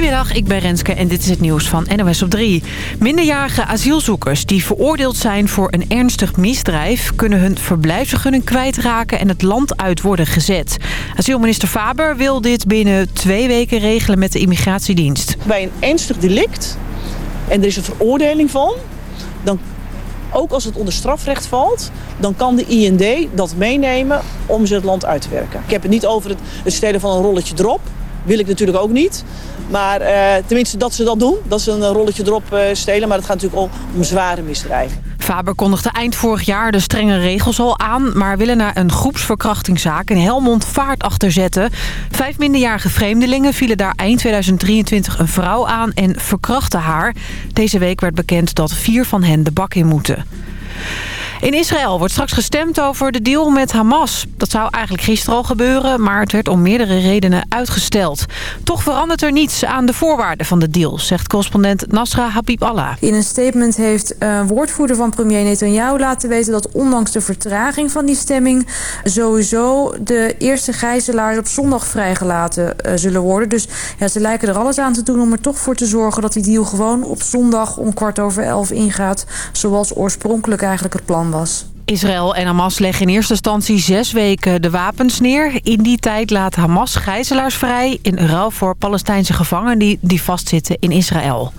Goedemiddag, ik ben Renske en dit is het nieuws van NOS op 3. Minderjarige asielzoekers die veroordeeld zijn voor een ernstig misdrijf... kunnen hun verblijfsvergunning kwijtraken en het land uit worden gezet. Asielminister Faber wil dit binnen twee weken regelen met de immigratiedienst. Bij een ernstig delict en er is een veroordeling van... dan ook als het onder strafrecht valt, dan kan de IND dat meenemen om ze het land uit te werken. Ik heb het niet over het, stelen van een rolletje drop. Wil ik natuurlijk ook niet. Maar eh, tenminste dat ze dat doen, dat ze een rolletje erop eh, stelen. Maar het gaat natuurlijk om zware misdrijven. Faber kondigde eind vorig jaar de strenge regels al aan... maar willen naar een groepsverkrachtingszaak in Helmond vaart achterzetten. Vijf minderjarige vreemdelingen vielen daar eind 2023 een vrouw aan en verkrachten haar. Deze week werd bekend dat vier van hen de bak in moeten. In Israël wordt straks gestemd over de deal met Hamas. Dat zou eigenlijk gisteren al gebeuren, maar het werd om meerdere redenen uitgesteld. Toch verandert er niets aan de voorwaarden van de deal, zegt correspondent Nasra Habib Allah. In een statement heeft een woordvoerder van premier Netanyahu laten weten... dat ondanks de vertraging van die stemming... sowieso de eerste gijzelaars op zondag vrijgelaten uh, zullen worden. Dus ja, ze lijken er alles aan te doen om er toch voor te zorgen... dat die deal gewoon op zondag om kwart over elf ingaat... zoals oorspronkelijk eigenlijk het plan was. Israël en Hamas leggen in eerste instantie zes weken de wapens neer. In die tijd laat Hamas gijzelaars vrij in ruil voor Palestijnse gevangenen die, die vastzitten in Israël.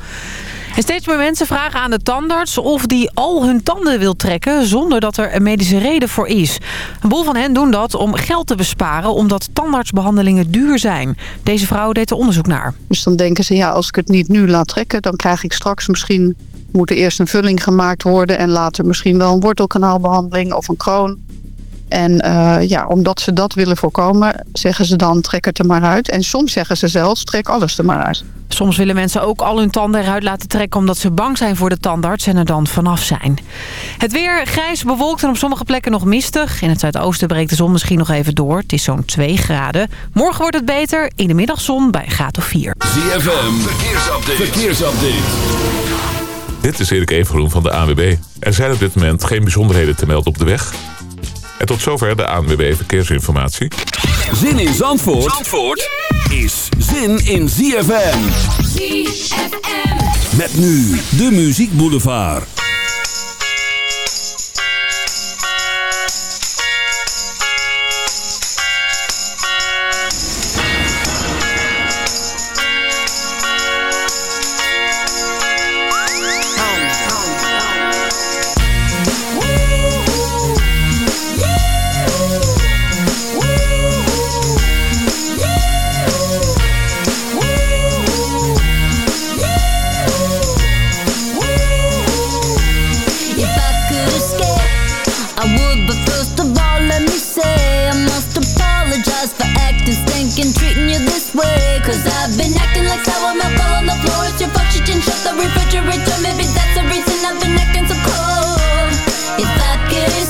En steeds meer mensen vragen aan de tandarts of die al hun tanden wil trekken zonder dat er een medische reden voor is. Een boel van hen doen dat om geld te besparen omdat tandartsbehandelingen duur zijn. Deze vrouw deed er onderzoek naar. Dus dan denken ze, ja, als ik het niet nu laat trekken, dan krijg ik straks misschien moet er eerst een vulling gemaakt worden en later misschien wel een wortelkanaalbehandeling of een kroon. En uh, ja, omdat ze dat willen voorkomen, zeggen ze dan trek het er maar uit. En soms zeggen ze zelfs trek alles er maar uit. Soms willen mensen ook al hun tanden eruit laten trekken... omdat ze bang zijn voor de tandarts en er dan vanaf zijn. Het weer grijs, bewolkt en op sommige plekken nog mistig. In het zuidoosten breekt de zon misschien nog even door. Het is zo'n 2 graden. Morgen wordt het beter. In de middagzon bij graad of 4. ZFM, verkeersupdate. verkeersupdate. Dit is Erik Evengroen van de ANWB. Er zijn op dit moment geen bijzonderheden te melden op de weg. En tot zover de ANWB Verkeersinformatie. Zin in Zandvoort, Zandvoort is zin in ZFM. ZFM. Met nu de Muziek Boulevard. Cause I've been acting like sour milk all on the floor. It's your fault you didn't shut the refrigerator. Maybe that's the reason I've been acting so cold. If I could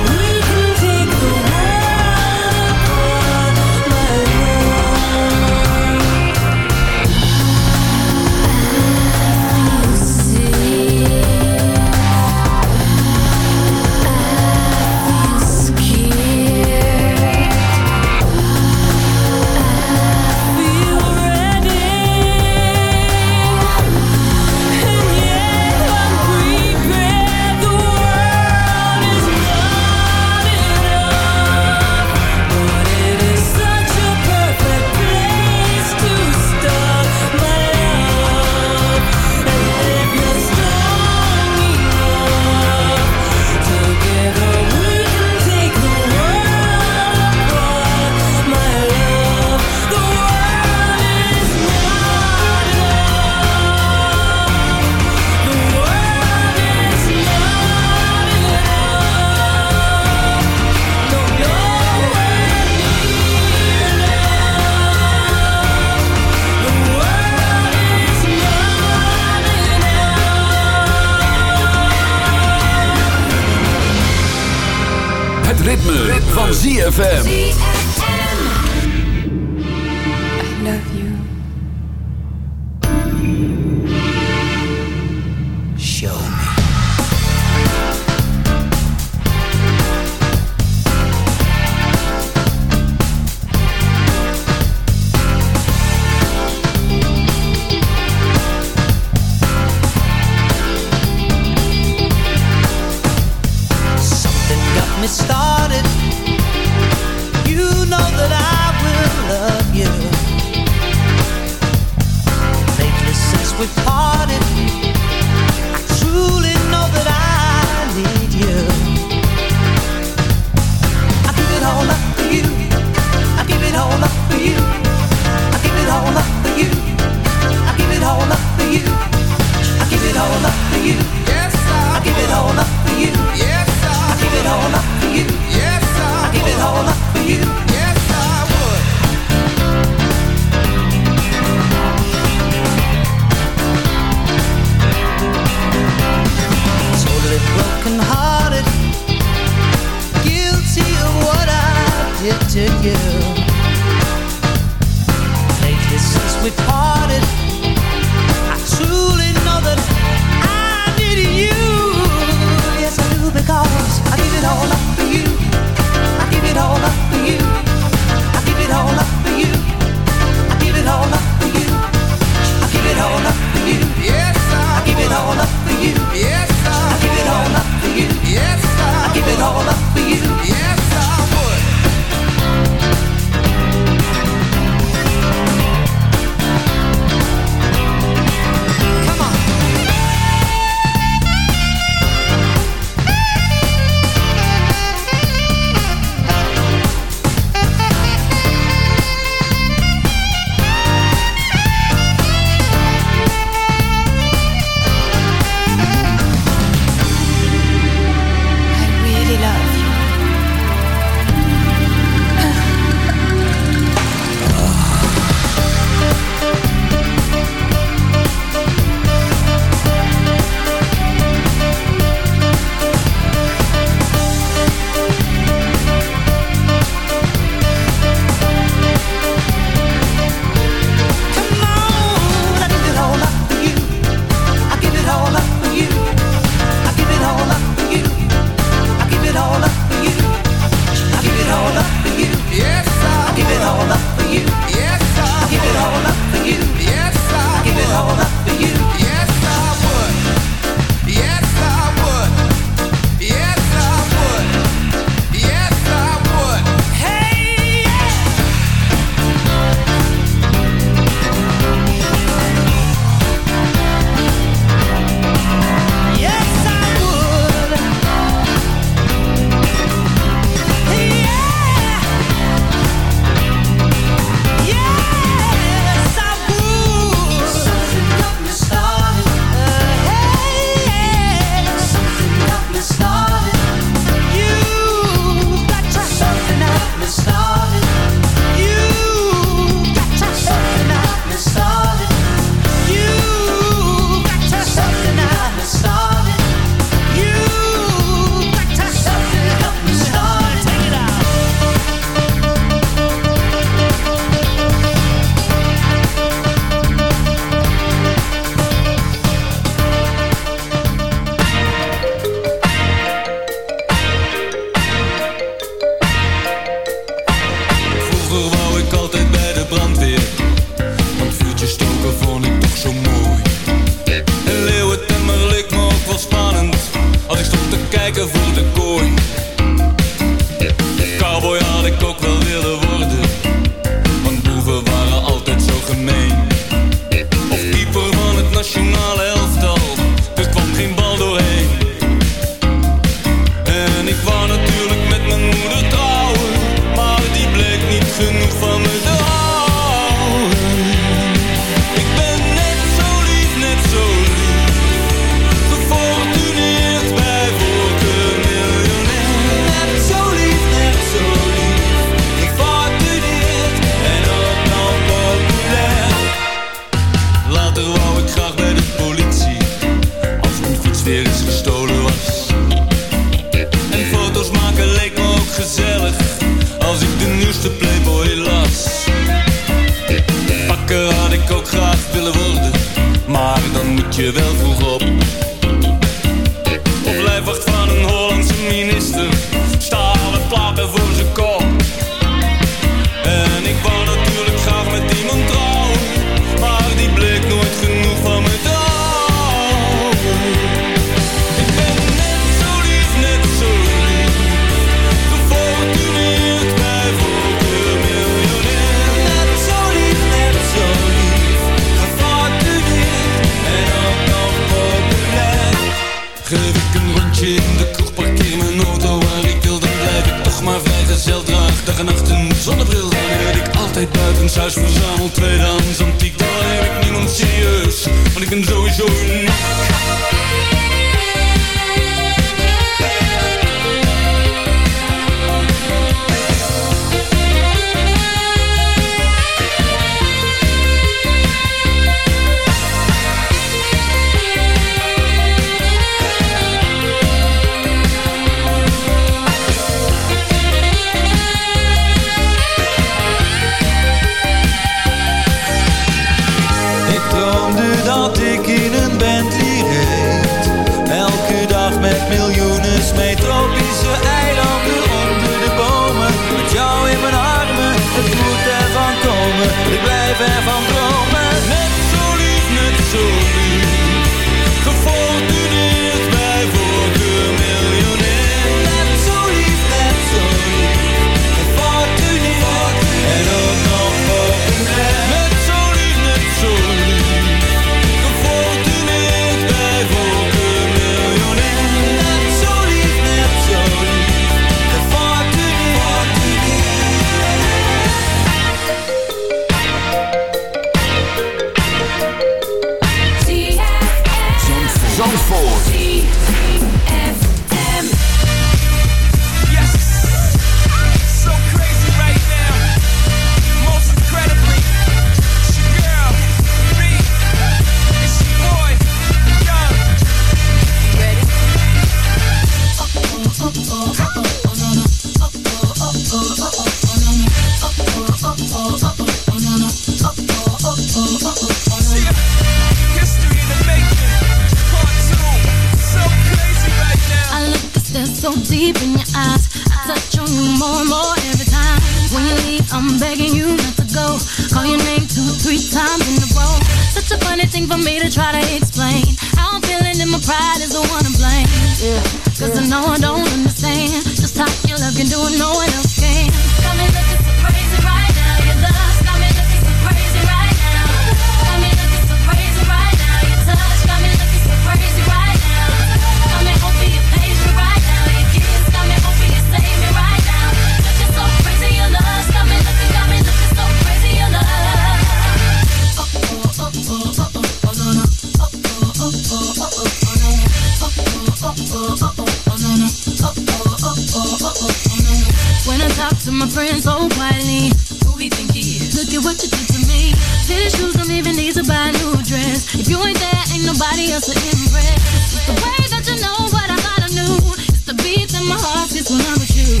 talk to my friends so quietly, who we think he is? Look at what you did to me. Tennis shoes don't even need to buy a new dress. If you ain't there, ain't nobody else to impress. It's the way that you know what I thought I knew. It's the beat in my heart gets when I'm with you.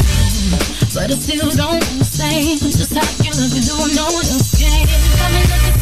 But I still don't understand just how you look and do no one else can. Got me looking so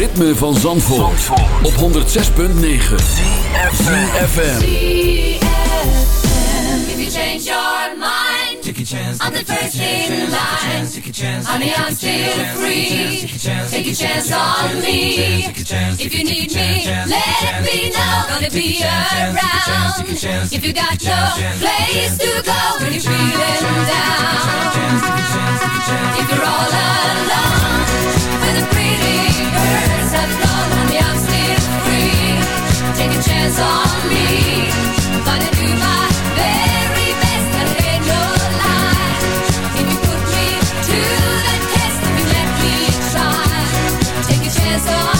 ritme van Zandvoort, op 106.9 CFFM If you change your mind Take a chance I'm the first in line Honey, I'm still free Take a chance on me If you need me, let me know Gonna be around If you got your place to go When you're feeling down If you're all alone With a free take a chance on me. I gonna do my very best no. If you put me to test, if you let me try, take a chance on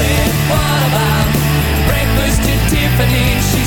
said, what about breakfast at Tiffany's? She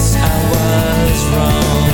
guess I was wrong.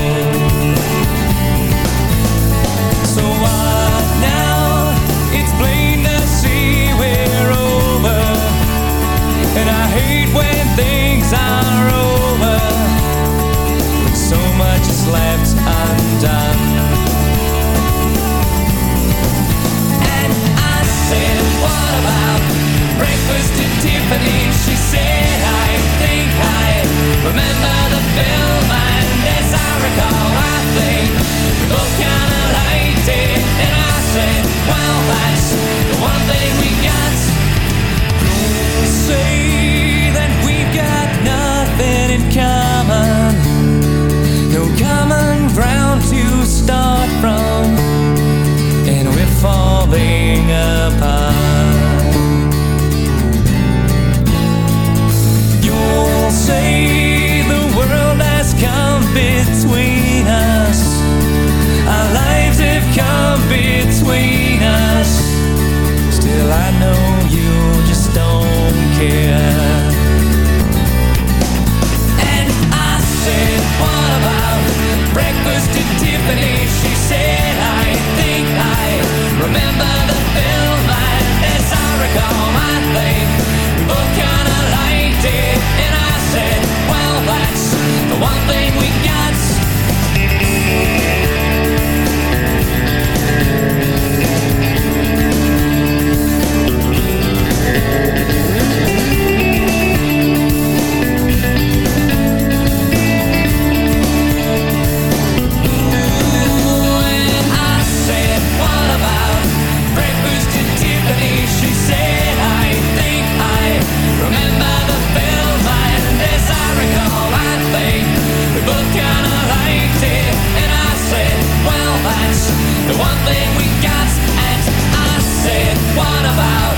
one thing we got, and I said, what about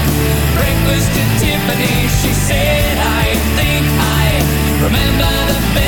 Tiffany? She said, I think I remember the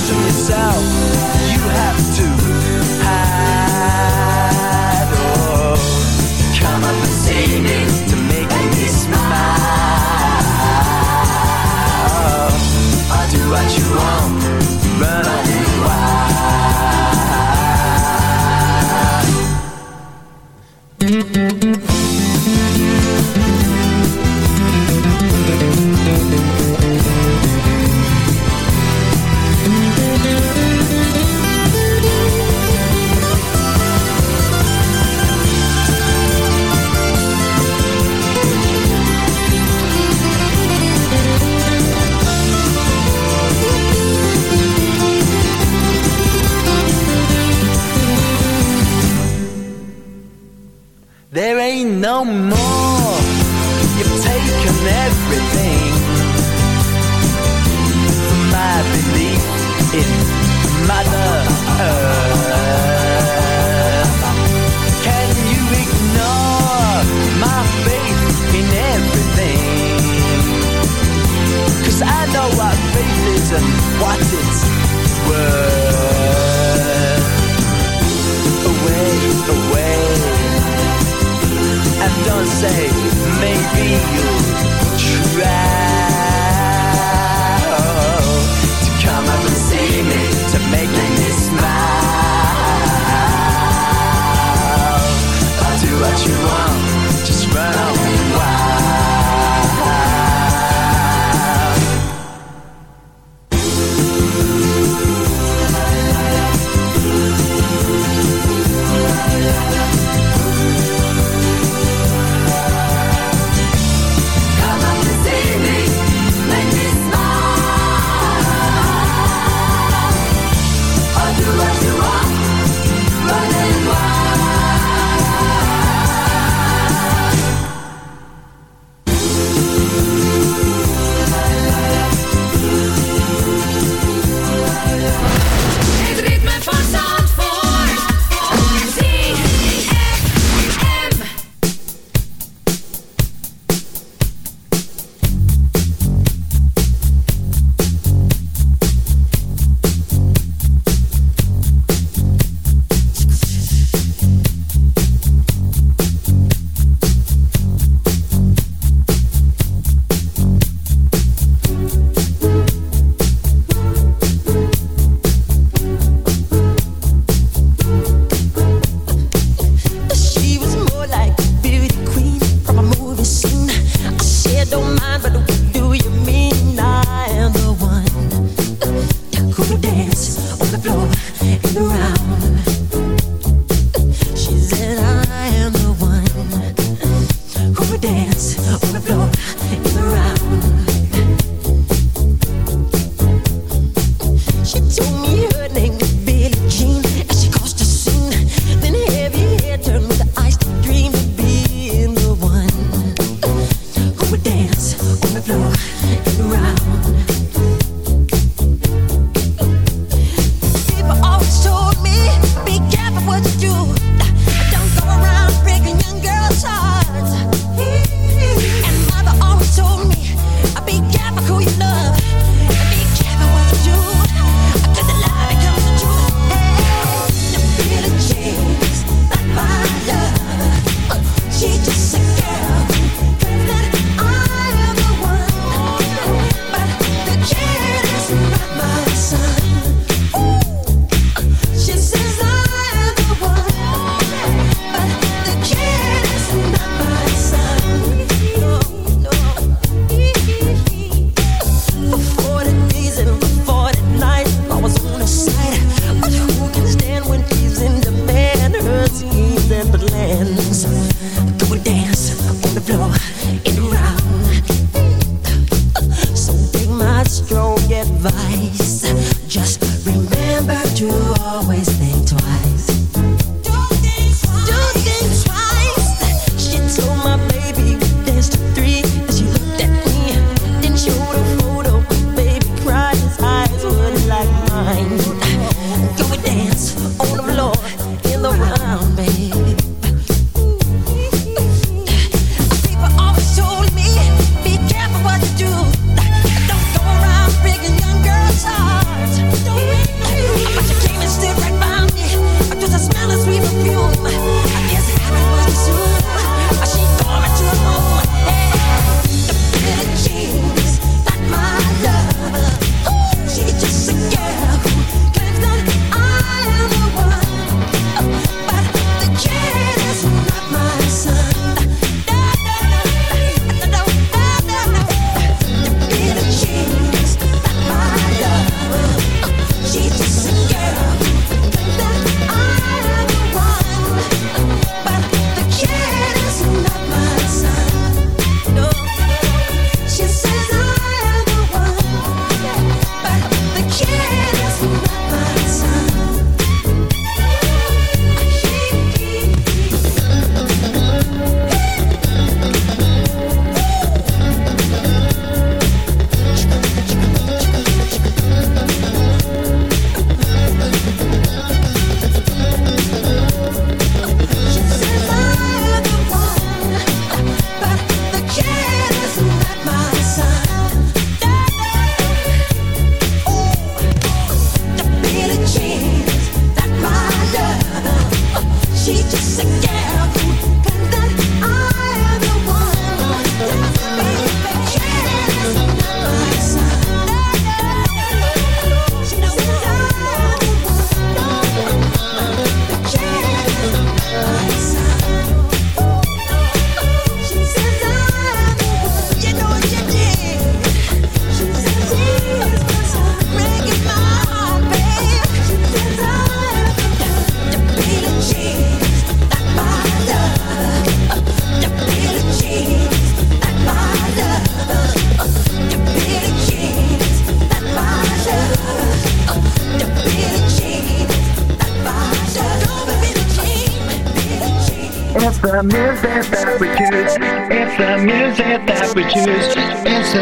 from yourself. You have to.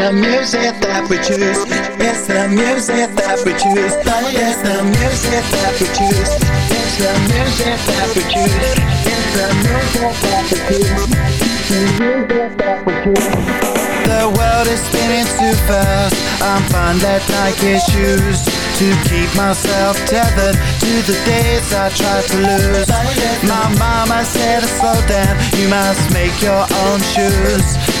The music that we choose. It's the music that we choose. It's the music that we choose. It's the music that we choose. It's the music that we choose. The music that we choose. The world is spinning too fast. I'm fine that Nike shoes to keep myself tethered to the days I tried to lose. My mama said, slow down, you must make your own shoes.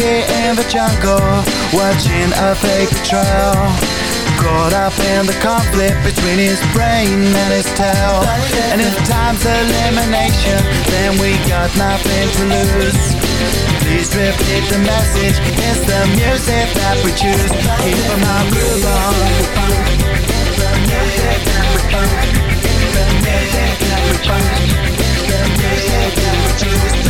monkey in the jungle watching a fake trail. Caught up in the conflict between his brain and his tail. And if time's elimination, then we got nothing to lose. Please repeat the message. It's the music that we choose. Keep my groove on. It's the music that we choose. It's the music that we choose. It's the music that we choose.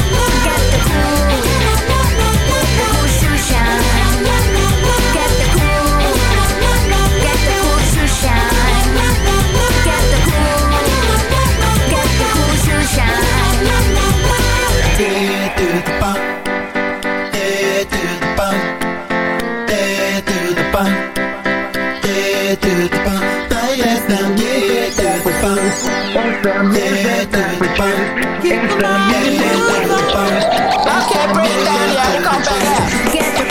sacrifice. Everybody sacrifice. Everybody sacrifice. Okay, break down, yeah, come back.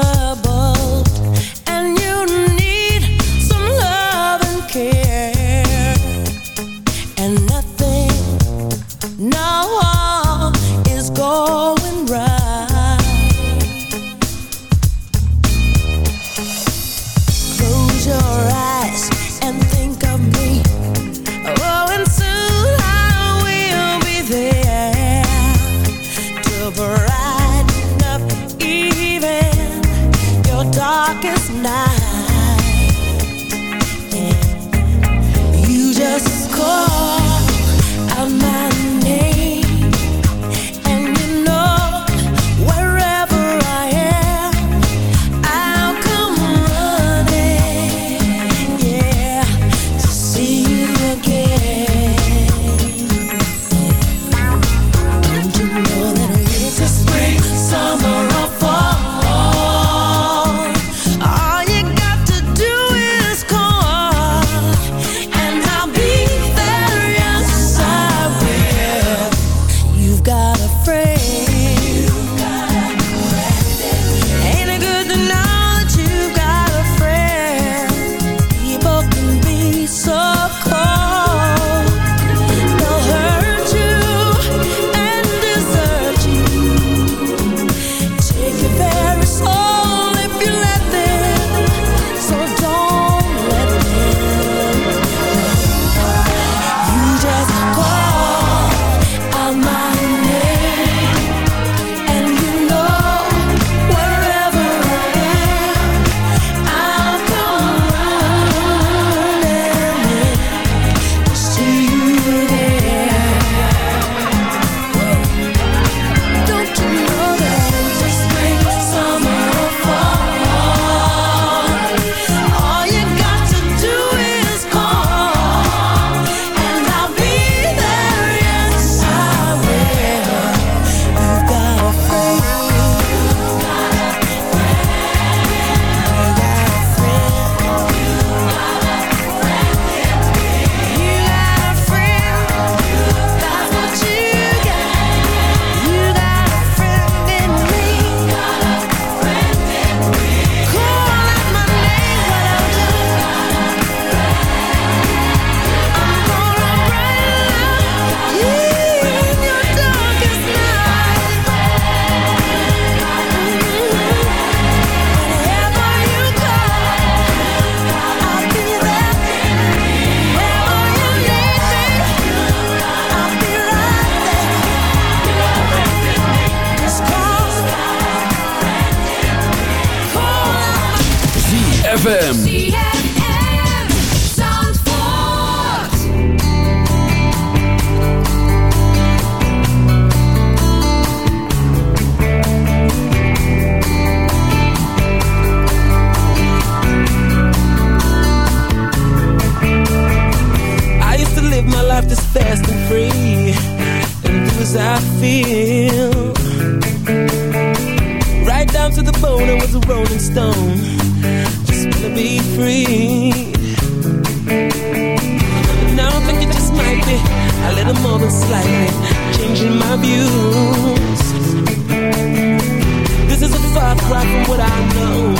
trouble.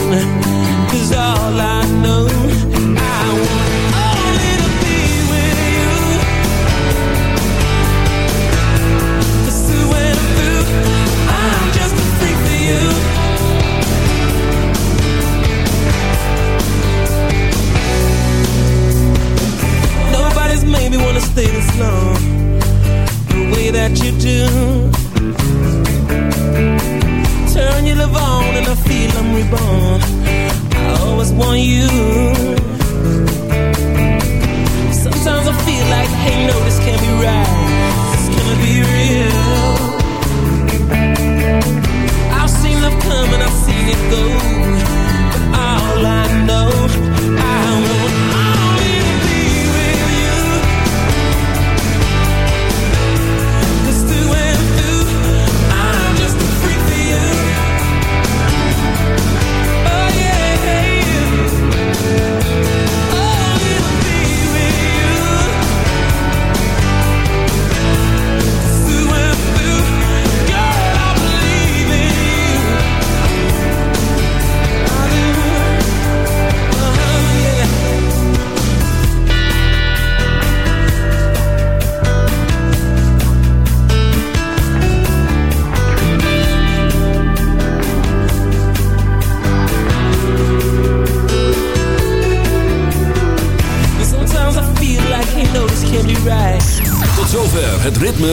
Mm-hmm.